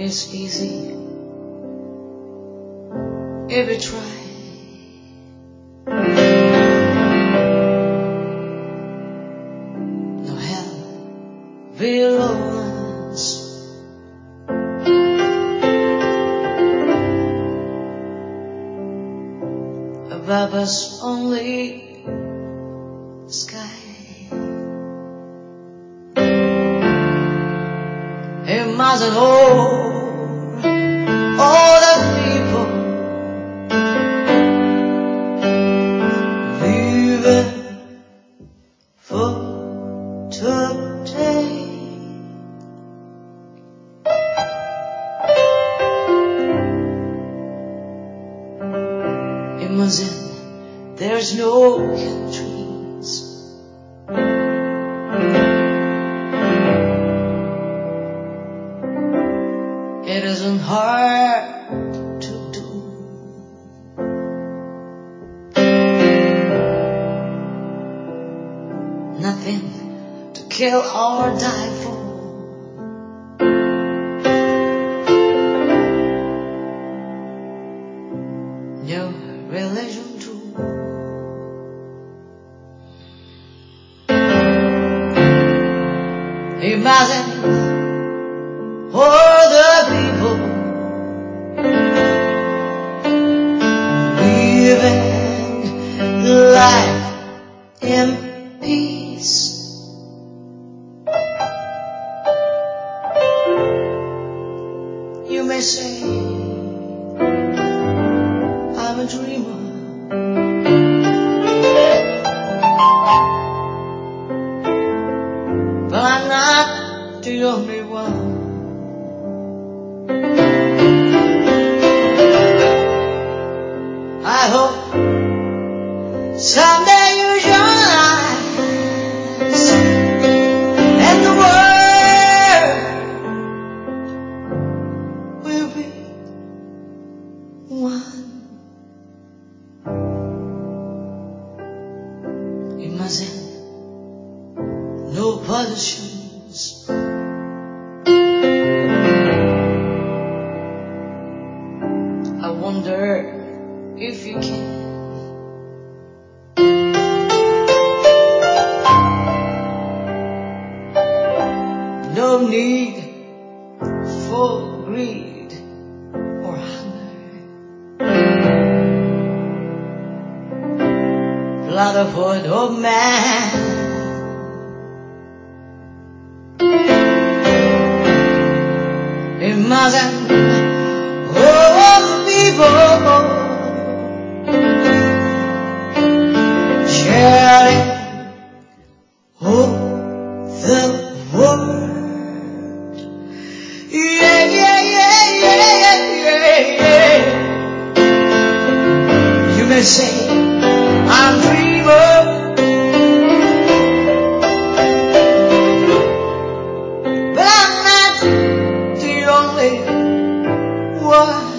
is easy you try. No. Above us only sky. It mustn't hold all the people living for today. It mustn't, there's no Isn't hard to do. Nothing to kill or die for. No religion too. Imagine May say I'm a dreamer. But I'm not the only one. I hope No pollutions. I wonder if you can. No need for greed Brotherhood of oh, man. Imagine oh, all the people one.